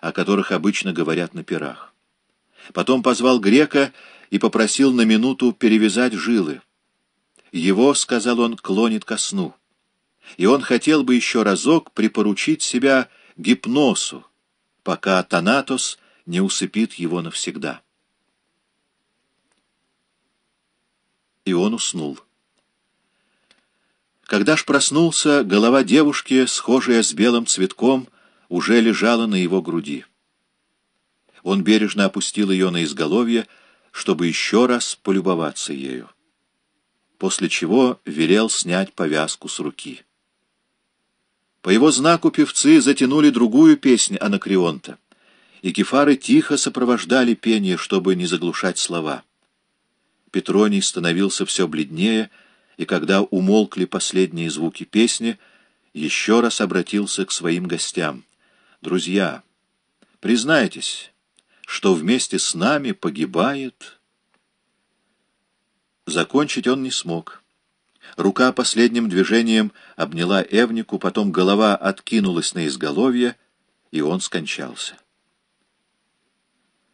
о которых обычно говорят на пирах. Потом позвал грека и попросил на минуту перевязать жилы. Его, — сказал он, — клонит ко сну. И он хотел бы еще разок припоручить себя гипносу, пока Танатос не усыпит его навсегда. И он уснул. Когда ж проснулся, голова девушки, схожая с белым цветком, уже лежала на его груди. Он бережно опустил ее на изголовье, чтобы еще раз полюбоваться ею. После чего велел снять повязку с руки. По его знаку певцы затянули другую песнь Анакреонта, и кефары тихо сопровождали пение, чтобы не заглушать слова. Петроний становился все бледнее, и когда умолкли последние звуки песни, еще раз обратился к своим гостям. «Друзья, признайтесь, что вместе с нами погибает...» Закончить он не смог. Рука последним движением обняла Эвнику, потом голова откинулась на изголовье, и он скончался.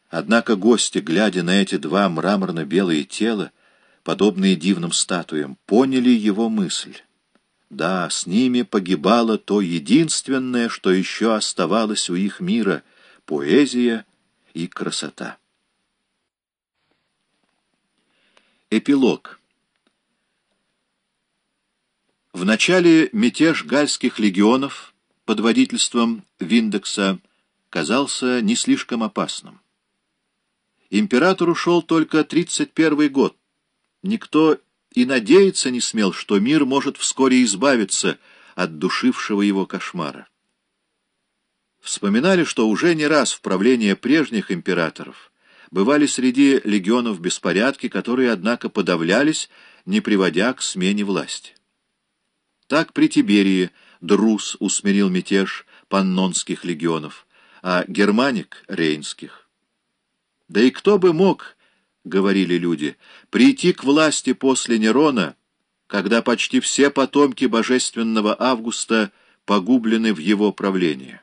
Однако гости, глядя на эти два мраморно-белые тела, подобные дивным статуям, поняли его мысль. Да, с ними погибало то единственное, что еще оставалось у их мира — поэзия и красота. Эпилог В начале мятеж гальских легионов под водительством Виндекса казался не слишком опасным. Император ушел только 31 год, Никто и надеяться не смел, что мир может вскоре избавиться от душившего его кошмара. Вспоминали, что уже не раз в правление прежних императоров бывали среди легионов беспорядки, которые, однако, подавлялись, не приводя к смене власти. Так при Тиберии Друс усмирил мятеж паннонских легионов, а германик — рейнских. Да и кто бы мог — говорили люди, — прийти к власти после Нерона, когда почти все потомки божественного Августа погублены в его правлении.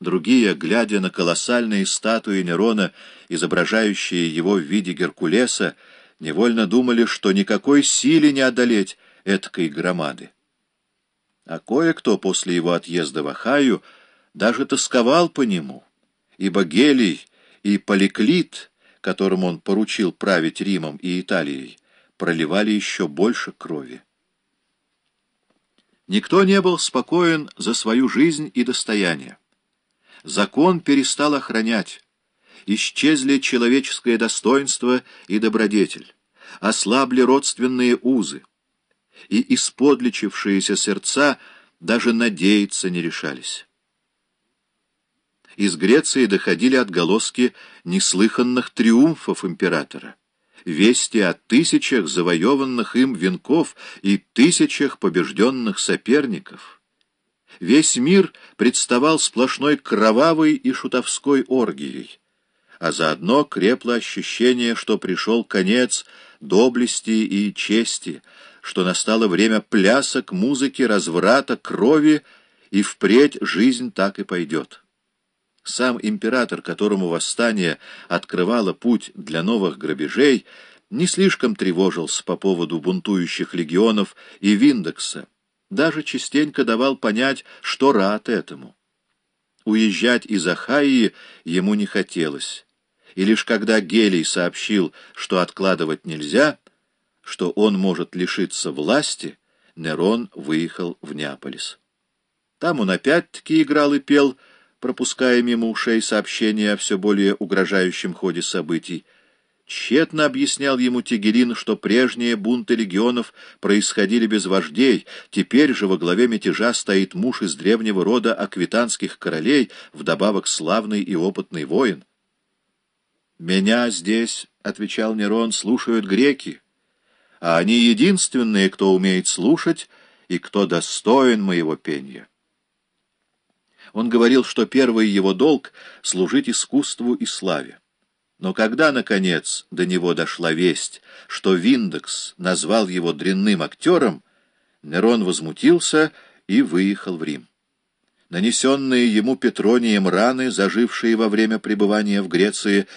Другие, глядя на колоссальные статуи Нерона, изображающие его в виде Геркулеса, невольно думали, что никакой силе не одолеть эткой громады. А кое-кто после его отъезда в Ахаю даже тосковал по нему, ибо Гелий и Поликлит — которым он поручил править Римом и Италией, проливали еще больше крови. Никто не был спокоен за свою жизнь и достояние. Закон перестал охранять. Исчезли человеческое достоинство и добродетель. Ослабли родственные узы. И исподличившиеся сердца даже надеяться не решались из Греции доходили отголоски неслыханных триумфов императора, вести о тысячах завоеванных им венков и тысячах побежденных соперников. Весь мир представал сплошной кровавой и шутовской оргией, а заодно крепло ощущение, что пришел конец доблести и чести, что настало время плясок, музыки, разврата, крови, и впредь жизнь так и пойдет. Сам император, которому восстание открывало путь для новых грабежей, не слишком тревожился по поводу бунтующих легионов и Виндекса, даже частенько давал понять, что рад этому. Уезжать из Ахайи ему не хотелось, и лишь когда Гелий сообщил, что откладывать нельзя, что он может лишиться власти, Нерон выехал в Неаполис. Там он опять-таки играл и пел — пропуская мимо ушей сообщения о все более угрожающем ходе событий. Тщетно объяснял ему Тегерин, что прежние бунты легионов происходили без вождей, теперь же во главе мятежа стоит муж из древнего рода аквитанских королей, вдобавок славный и опытный воин. «Меня здесь, — отвечал Нерон, — слушают греки, а они единственные, кто умеет слушать и кто достоин моего пения». Он говорил, что первый его долг — служить искусству и славе. Но когда, наконец, до него дошла весть, что Виндекс назвал его дрянным актером, Нерон возмутился и выехал в Рим. Нанесенные ему Петронием раны, зажившие во время пребывания в Греции,